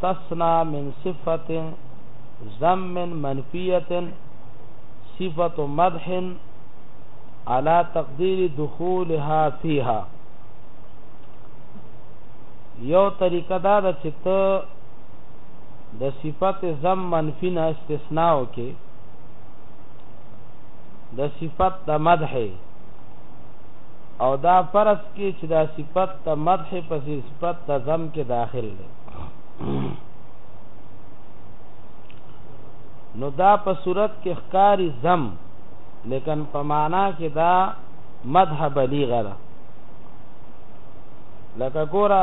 تثنی من صفت ذم منفیت صفت مدح على تقدیر دخولها فيها یو طریقه دا ده چې ته د صفت زم منفی نه استثناء وکې د صفت د مدح او دا فرض کې چې دا صفت د مدح په صفت د زم کې داخل دی نو دا په صورت کې ښکاری زم لیکن په معنا کې دا مدح بلیغه ده لکه ګوره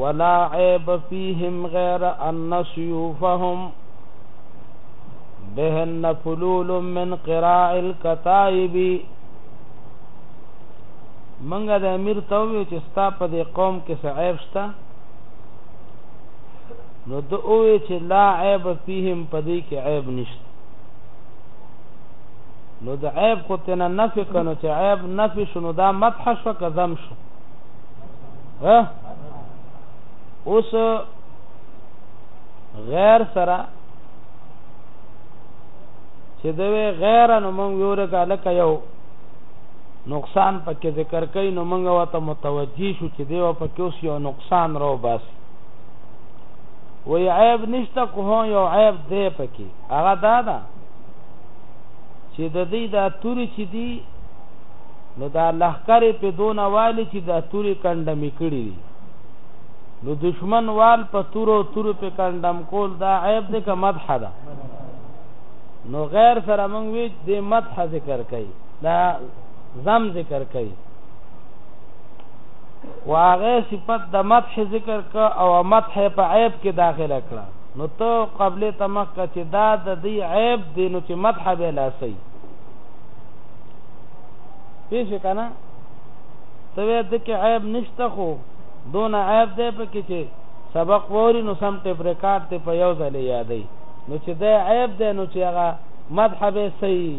ولا عیب فیهم غیر ان سیوفهم بهن فلول من قراء الكتائب منګه د امیر ته ویو چې ستا په دې قوم کې څه عیب شته نو د اوې چې لا عیب فیهم په دې کې عیب نشته نو د عیب خو ته نه نفي کنو چې عیب نفي شنو دا مدح شو که ذم شو ها اوس غیر سره چې دوی غیر نو مونږ یو رکاله کيو نقصان پکې ذکر کوي نو موږ وته متوجي شو چې دیو پکې اوس یو نقصان رو باسي وی عیب نشته کوه یو عیب دی پکې هغه دا ده چې د دې د توري چې دی نو دا لخر په دون والی چې د توري کندم کړی دی نو دشمن وال په تورو تورو په کندم کول دا عیب دی که مدح ده نو غیر سره مونږ وی د مدح ذکر کوي دا زم ذکر کوي واغه صفت د مدح ذکر ک او مدح په عیب کې داخله کړه نو ته قبل تمکه چې دا د دې عیب دی نو چې مدح به لاسي پیش کنه ته دې کې عیب نشته خو دون عیب دې په کې چې سبق ووري نو سم ټیپ ریکارډ ته په یو ځل یادې نو چې دا عیب دی نو چې هغه مدح به صحیح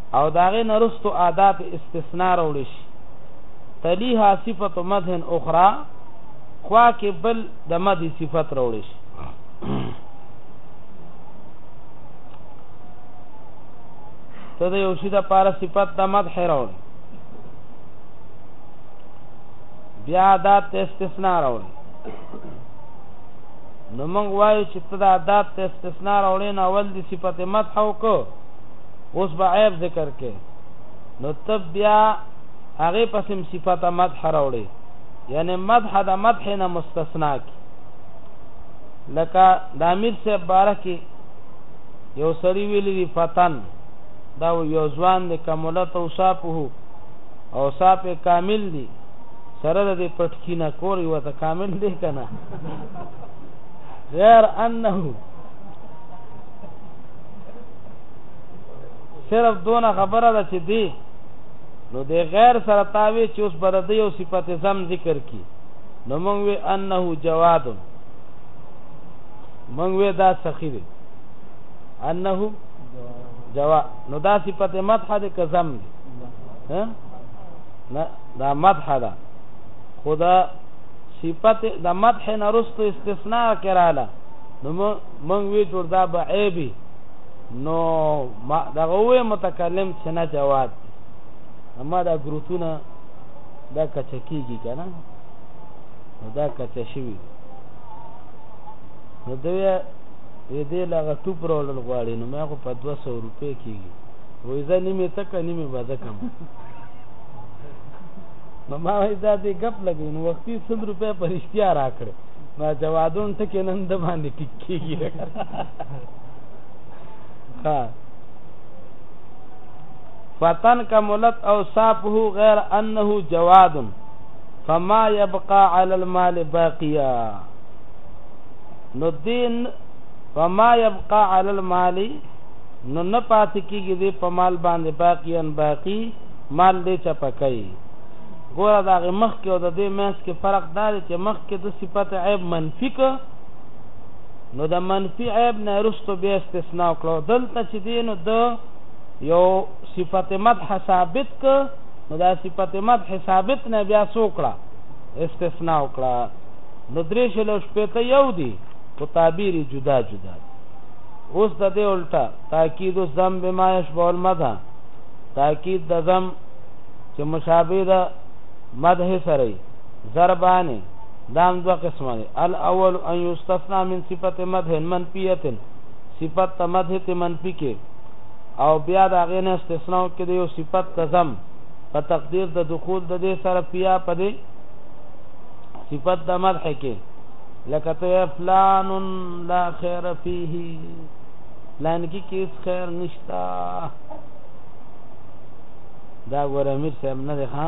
او د هغې نه وروسته ادات استثنی راوړی شي تلیها صفت مدح اخرى خوا کې بل د مدح صفت راوړی شي ته د یو شي د پاره صفت د مدح راوړي بیا دا استثناء راوړي نو موږ وایو چې ته دا د استثناء راوړې نو اول د صفت مدح وکړو اوس به عیب ذکر کې نو تب بیا هغه پسم صفات مدح راوړي یعنی مدح د مدح نه مستثنا کی لکه د امیر سے بارکی یو سړی ویلی دی فتن دا یو ځوان د کمولت او صاحب او صاحب کامل دی سره د پټکی نه کور یو ته کامل دی کنه غیر انه صرف دونه خبره ده چې دی نو د غیر سره تاوی چې اوس بر دی او صفت زم ذکر کی نو مونږ وی انه جواد مونږ وی دا سخی دی انه جوا نو دا صفت مدح ده که زم دی نه دا مدح ده خدا صفت د مدح نرستو استثناء کراله نو مونږ وی جوړ دا به عیبی نو ما دغه وې متکلم چې نه جواد دی اما دا ګروتونه دا کچه کېږي که نه نو دا کچه شوي نو دوی یې دې له هغه ټوپ راوړل غواړي نو ما خو په دوه سوه روپۍ کېږي وایي زه نیمې ته که نیمې به زه کم نو ما وایي دا دې ګپ لګوي نو وختي سل روپۍ په رښتیا راکړې ما جوادون ټکې نن د باندې ټیک کېږي ها فتن کملت اوصافه غیر انه جواد فما يبقى على المال باقيا نو دین فما يبقى على المال نو نه پات کیږي دې په مال باندې باقیان باقی مال دې چپکای ګوره دا مخ کې او د دې مېس کې فرق دا دی چې مخ کې د صفت عیب منفی که نو د منفي عیب نه وروسته بیا استثناء کړو دلته چې دی نو د یو صفت مدح ثابت که نو دا صفت مدح ثابت نه بیا څو کړه استثناء وکړه نو درې شلو شپېته یو دی خو تعبیر جدا جدا اوس د دې الټا تاکید الزم بما یشبه المدح تاکید د زم چې مشابه ده مدح سره ضربانه دا هم دوه قسمه دی، الاول ان یستثنی من صفت مدح منفیة، صفت ته مدح ته منفی کې او بیا د هغې نه استثنا وکړي د یو صفت د ذم په تقدیر د دخول د دې سره فیها په دې صفت د مدح کې لکه ته فلان لا خیر فیه فلان کې کیس خیر نشتا دا ګوره میر صاحب نه دی ښه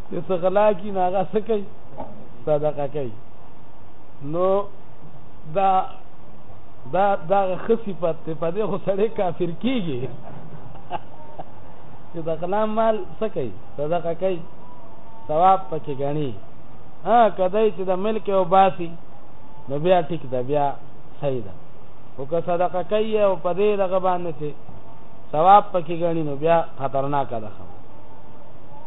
یو څه غلا کی نه هغه څه کوي صدقه کوي نو دا دا دا خصي پته په دې خو سړی کافر کیږي چې د غلا مال څه کوي صدقه کوي ثواب پکې غني ها کدی چې د ملک او باسي نو بیا ټیک ده بیا صحیح ده او که صدقه کوي او په دې لغه باندې ثواب پکې غني نو بیا خطرناک ده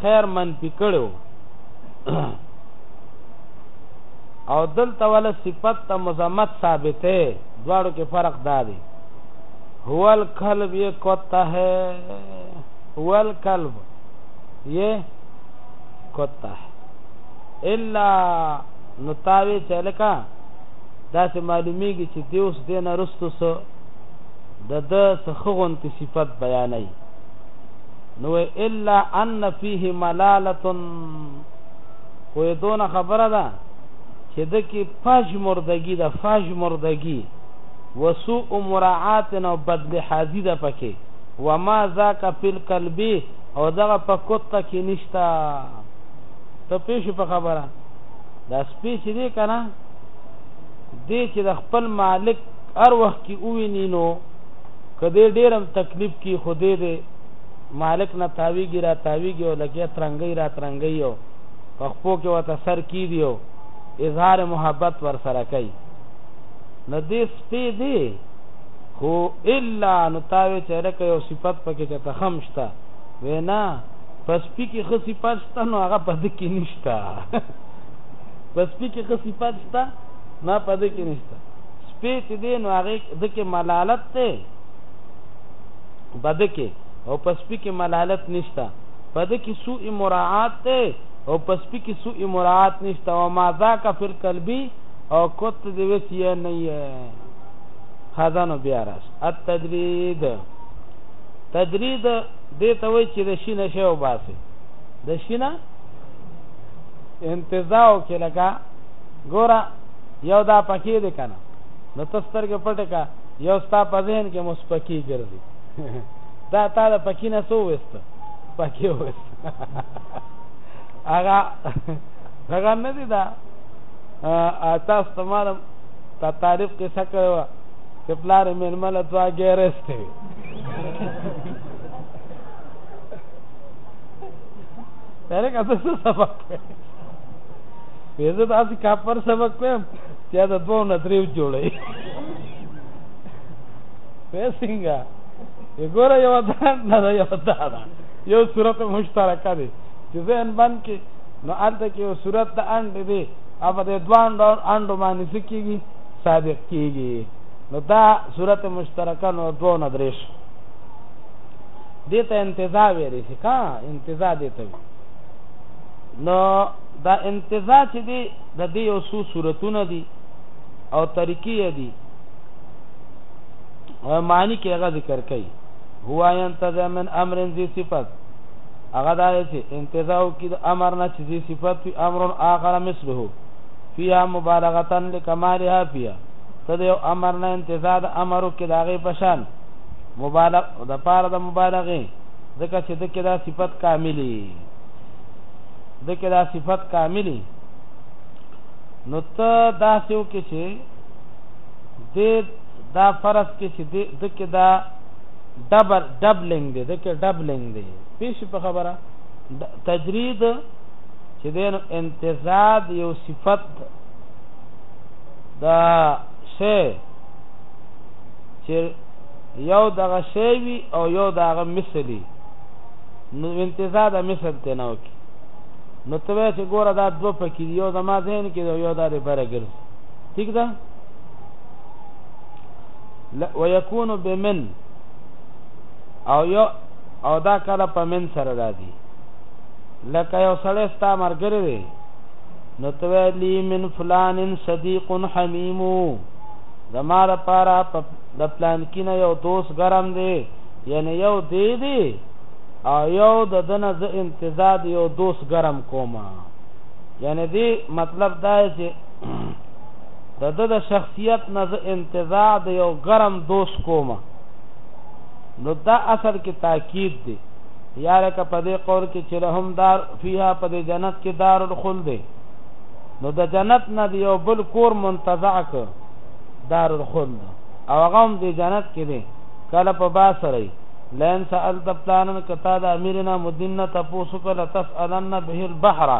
خیر منفی کړو او دلته ول صفت ته مزمت ثابته دواړو کې فرق دا دی هو الکلب یہ کتا ہے هو الکلب یہ کتا ہے الا نتاوی چلکا داسې معلومیږي چې دیوس دینه رستو سو د د سخغون تی صفت بیانای نو الا ان فيه ملاله خو دونه خبره ده چې د کې پاج مردګي د فاج مردګي وسوء مراعات او بدل حاضی ده پکې وما ذاک فی القلب او دغه په کوته کې نشتا ته پیش په خبره دا سپی چې دی کنه دې چې د خپل مالک هر وخت کې وویني نو کدی ډیرم تکلیف کې خوده دی مالک نه تاویږي را تاویږي او لکه ترنګي را ترنګي او په خپو کې وته سر کی دی او اظهار محبت ور سره کوي نو دې سپې دی خو الا نو تاوی چې لکه یو صفت پکې چې تخم شته وینا پس پی کې خو صفات شته نو هغه پد کې نشته پس پی کې خو صفات شته نه پد کې نشته سپې چې دی نو هغه د کې ملالت ته بده کې او په سپي کې ملالت نشته بده کې سوء مراعات ته او په سپي کې سوء مراعات نشته او ما ذاک فی القلبی او کوت دې وسی نه یې خزانو بیا راش التجرید تجرید دې ته وای چې د شینه شی او باسي د شینه انتزاو کې لګا ګورا یو دا پکې دې کنه نو تسترګ پټه کا یو ستا په ذهن کې مسپکی ګرځي دا تا د پکی نه سو وست پکی وست هغه هغه نه دی دا تاسو ته معلوم تا تعریف کې څه کړو چې پلار مې مل دوا ګیرسته پهره کا څه سبق پیزه تاسو کا پر سبق کوم چې دا دوه نه دریو جوړي پیسنګا وګوره یو ځان نه دا یو دا یو صورت مشترکه دی چې ځین باندې کې نو انت کې یو صورت د انډ دی او په دې دوان انډو باندې سکیږي صادق کیږي نو دا صورت مشترکه نو دوه نه درېش دیتا انتظا ویری شي کا انتظا دیتا وی نو دا انتظا چې دی د دې یو څو صورتونه دي او طریقې دي معنی کې هغه ذکر کوي هو ينتزع من امر ذي صفات هغه دا چې انتزاع کې د امر نه چې ذي صفات وي امر اخر مثله فيها مبالغه لكمالها فيها ته یو امر نه انتزاع د امرو کې داغه پشان مبالغ د پاره د مبالغه ځکه چې د کې دا صفت کاملی د کې دا صفت کاملی نو ته دا سیو کې چې د دا فرض کې چې د کې دا ډبل ډبلنګ دی د کې ډبلنګ دی پیش په خبره تجرید چې دین امتزاج یو صفت دا شی چې یو دغه شی وي او یو دغه مثلی نو امتزاج مثل ته نه وکي نو ته وایې چې ګوره دا دوه پکې دي یو زما ذهن کې دی یو دا د بره ګرځي ټیک ده ويكون بمن او یو او دا کله په من سره راځي لکه یو سړی ستا مرګره دی نو ته وایې لی من فلان صدیق حمیم زما لپاره د پلان کینه یو دوست ګرم دی یعنی یو دی دی او یو د ده نه زه امتزاج د یو دوست ګرم کوم یعنی دی مطلب دا دی چې د ده د شخصیت نه زه امتزاج د یو ګرم دوست کوم نو دا اصل کې تاکید دی یا لکه په دې قول کې چې لهم دار فیها په دې جنت کې دار الخلد دی نو د جنت نه دی یو بل کور منتزع ک دار الخلد او هغه هم د جنت کې دی کله په باسرې لئن سألت فلانا که تا د امیر نه مدین نه تپوس وکړ لتسألن به البحر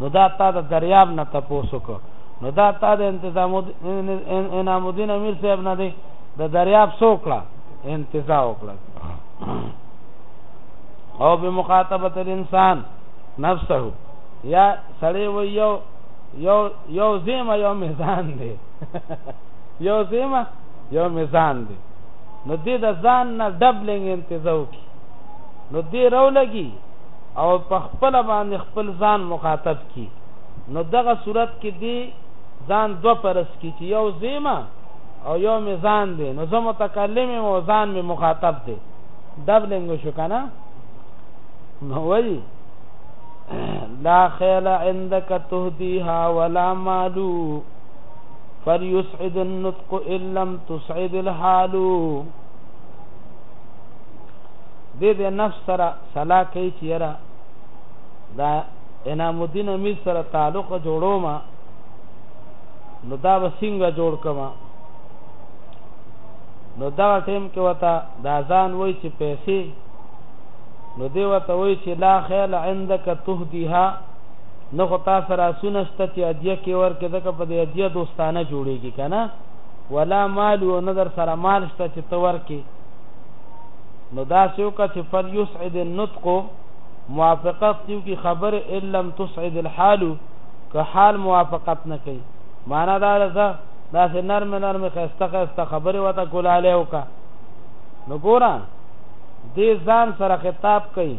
نو دا تا د دریاب نه تپوس وکړ نو دا تا د انتظام انعام الدین امیر صاحب نه دی د دریاب سوکړه انتظار وکړه او بمخاطبه الانسان نفسه یا سړی و یو یو یو زیمه یو میزان دی یو زیمه یو میزان دی نو دې د ځان نه ډبلنګ انتظاو کی نو دې رو لګي او په خپل باندې خپل ځان مخاطب کی نو دغه صورت کې دې ځان دو پرس کی چې یو زیما او یو میزان دی نو زه متکلم او ځان می مخاطب دی ډبلنګ شو کنه نو وایي لا خیل عندك تهديها ولا مالو فليسعد النطق ان لم تسعد الحال دې دې نفس سره صلاح کوي چې یاره دا انعام الدین امیر سره تعلق جوړو ما نو دا وسنګ جوړ کما نو دا ټیم کې وتا دا ځان وای چې پیسې نو دی وته وای چې لا خیال عندك تهديها نه خو تا سره اسونه شته چې هدیه کې ورکې ځکه په دې هدیه دوستانه جوړېږي که نه ولا مال او نه در سره مال شته چې ته ورکې نو داسې وکړه چې فلیسعد النطق موافقت دې وکړي خبرې ان لم تسعد الحال که حال موافقت نه کوي معنا دا ده داسې نرمې نرمې ښایسته ښایسته خبرې ورته ګلالی وکړه نو ګوره دې ځان سره خطاب کوي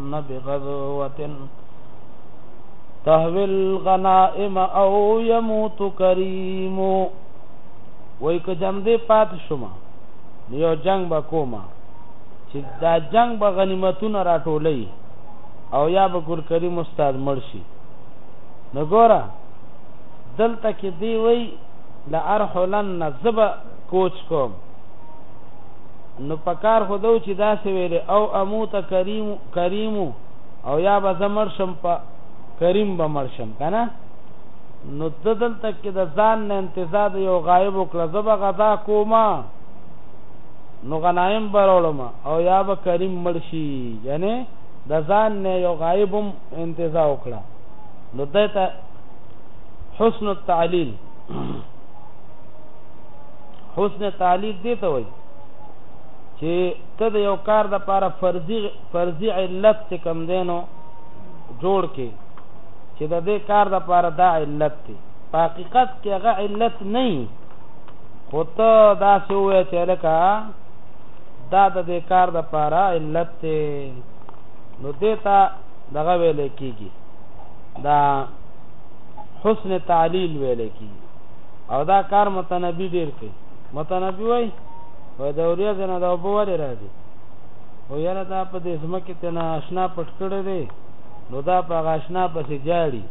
بغزوة تهوي الغنائم او يموت كريم وای که جنگ دې پات شوم یو جنگ به کوم چې دا جنگ به غنیمتونه راټولې او یا به ګل کریم استاد مرشي نو ګوره دلته کې دی وای لارحلن زب کوچ کوم نو پکار خو ده و چې داسې ویلې، او اموت کریم کریم او یا به زه مړ شم په کریم به مړ شم که نه؟ نو ده دلته کې د ځان نه انتظا د یو غایب وکړه، زه به غذا کوم نو غنایم به راوړم او یا به کریم مړ شي یعنې د ځان نه یو غایب هم انتظا وکړه نو ده ته حسن التعلیل حسن تعلیل دی ته وایي چې ته د یو کار د پاره فرضي فرضي علت چې کم دینو جوړ کې چې د دې کار د پاره دا علت دی په حقیقت کې هغه علت نه خو ته دا څه وې چې لکه دا د دې کار د پاره علت دی نو دې ته دغه ویل کېږي دا حسن تعلیل ویل کېږي او دا کار متنبی ډیر کوي متنبی وای وای د اوریا زنه دا وبو ولې راځي او یاره دا په دې سمکه ته نه آشنا پټ کړی دی نو دا په آشنا پسې جاړي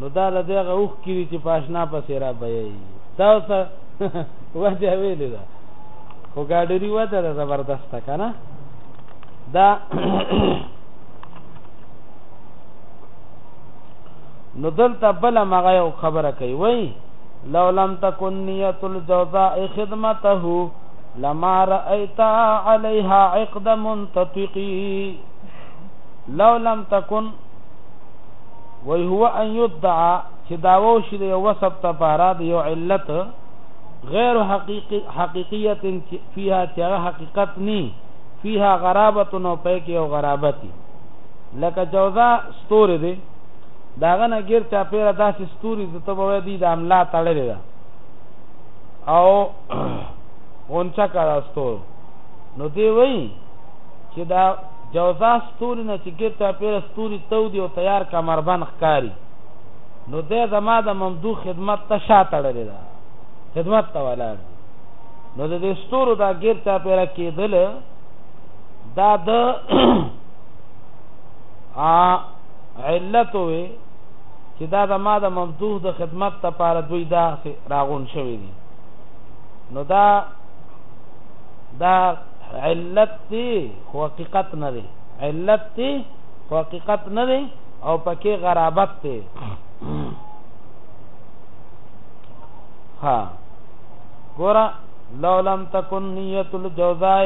نو دا د دغه اوخ کړي چې په آشنا پسې را بېي دا څه وځي ویلې دا خو ګاډری وته دا زبردست کنه دا نو دلته بل مغه خبره کوي وای لو لم تكن نية الجوزاء خدمته لما رأيت عليها عقد منتطقي لو لم تكن وی هو ان یدعا چې داوو شي د یو وسب ته پاره د یو علت غیر حقیقی حقیقیت فيها چې هغه حقیقت ني فيها غرابت نو پې کې یو غرابتي لکه جوزا ستور دی د هغه نه ګیر چاپېره داسې ستوري چې ته به وایې دوی دا ملا تړلې ده او غونچه کړه ستورو نو دی وایي چې دا جوزا ستوري نه چې ګیر چاپېره ستوري تودي او تیار کمربند ښکاري نو دی زما د ممدو خدمت ته شا تړلې ده خدمت ته ولاړ نو د دې ستورو دا ګیر چاپېره کېدل دا د علت ووې چې دا زما د ممدوح د خدمت لپاره دوی دا راغون شوی دي نو دا دا علت دی خو حقیقت نه دی علت دی خو حقیقت نه دی او پکې غرابت دی ها ګورا لو لم تکن نیت الجوزاء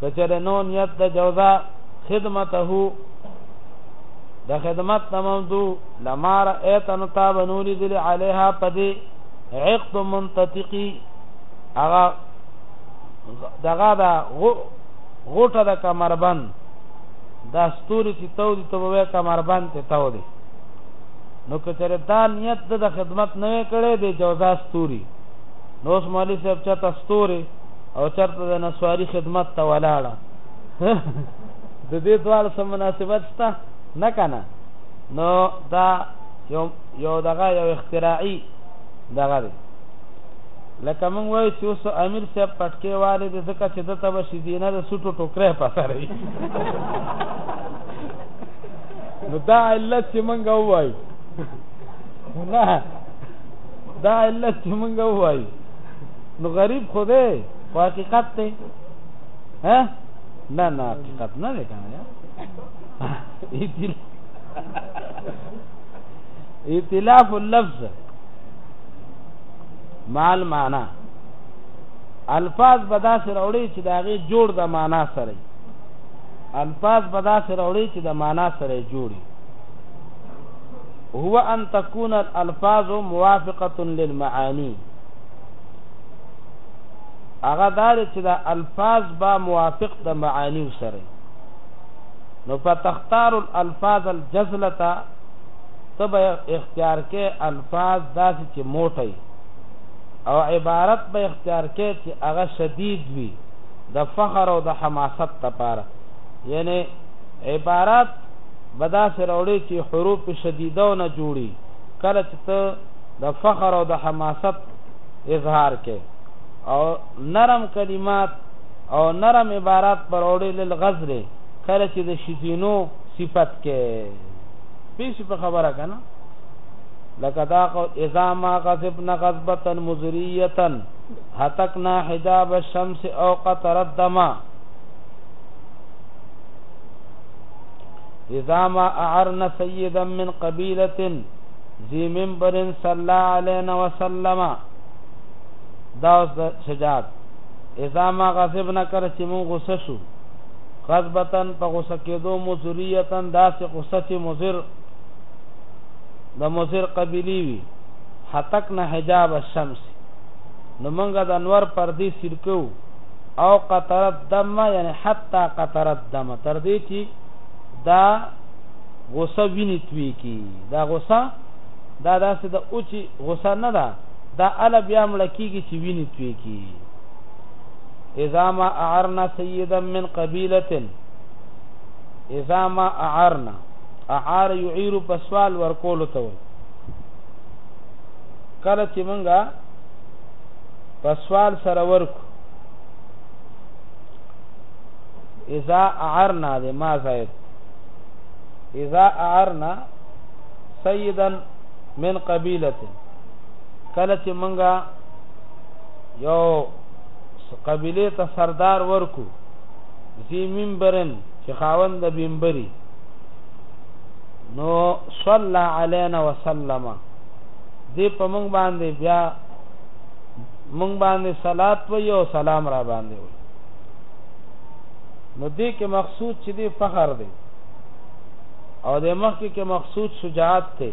کچره نو نیت د جوزاء خدمته د خدمت تمامدو لمار ایتن تابنولی دل علیها پدی عقد منتطقی اغا دغا دا غوټه د کمربند دا ستوري چې تو دي ته وې کمربند ته تو دي نو کچره دا نیت د خدمت نه کړي د جوزا ستوري نو اوس مولوی صاحب چاته ستوري او چرته د نسواری خدمت ته ولاړه د دې دوال سم مناسبت شته نه کنه نو دا یو یو دغه یو اختراعي دغه دی لکه مونږ وایو چې اوس امیر صاحب پټکې والي د ځکه چې دته به شیدینه د سټو ټوکره پسري نو دا علت چې مونږ وایو نه دا علت چې مونږ وایو نو غریب خو دی حقیقت دی ها نه نه حقیقت نه دی کنه یا ائتلاف اللفظ مال معنا الفاظ به داسې راوړي چې د هغې جوړ د معنا سره الفاظ به داسې راوړي چې د معنا سره جوړي هو ان تكون الالفاظ موافقه للمعاني هغه دا دی چې دا الفاظ به موافق د معانیو سره وي نو فتختار الالفاظ الجزلتا ته به اختیار کې الفاظ داسې چې موټی او عبارت به اختیار کې چې هغه شدید وي د فخر او د حماست لپاره یعنی عبارت بدا سره وړي چې حروف شدیده نه جوړي کله چې ته د فخر او د حماست اظهار کې او نرم کلمات او نرم عبارات پر اوړې للغزل کله چې د شیزینو صفت کې پیش په خبره کنه لکه دا قول اذا ما غضبنا غضبه مزريه هتقنا حجاب الشمس او قطر الدم اذا ما اعرنا سيدا من قبيله ذي منبر صلى علينا وسلم دا اوس د شجاعت اذا ما غضبنا کله چې مون غوسه شو غضبتن په غوسه کېدو مزریتن داسې غوسه چې مزر د مزر قبیلی وي حتک نه حجاب الشمس نو مونږه د انور پردي سرکو او قطرت دم یعنی حتا قطرت دم تر دې چې دا غوسه ویني توی کی دا غوسه دا داسې د اوچی غوسه نه ده دا اله بیا مړه کیږي چې ویني توی کی اذا ما اعرنا سیدا من قبیله اذا ما اعرنا اعار يعير په سوال ورکول ته وي کله چې مونږه په سوال سره ورکو اذا اعرنا ده ما زائد اذا اعرنا سيدا من قبيله کله چې منګه یو قبیله ته سردار ورکو زی منبرن چې خاوند د بنبري نو صلی علینا وسلم دې په مونږ باندې بیا مونږ باندې صلات و یو سلام را باندې وي نو دې کې مقصود چې دې فخر دی او دې مخکې کې مقصود شجاعت دی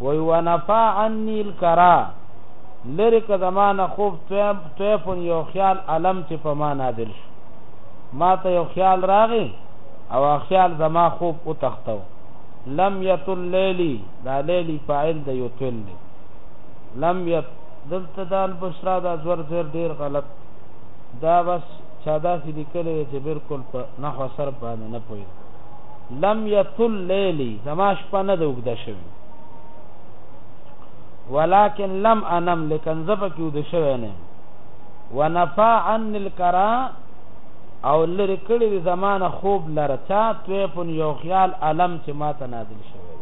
وی ونفا عنی الکرا لری که زما نه خوف طیف یو خیال علم چې په ما نادل شو ما ته یو خیال راغی او خیال زما خوب او تختو لم یتل لیلی دا لیلی فاعل د یتل دی لم یت دلته د البشرا دا زور زیر ډیر غلط دا بس چا داسې لیکلی چې بالکل په نحو سر باندې نه پوهېږي لم یطل لیلی زما شپه نه ده اوږده شوې ولکن لم انم لیکن زه پکې وده شوی نه ونفا عن الکرا او لرې کړي د زمانه خوب لره چا تویفن یو خیال علم چې ما ته نازل شوی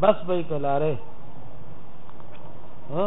بس به یې کلاره ها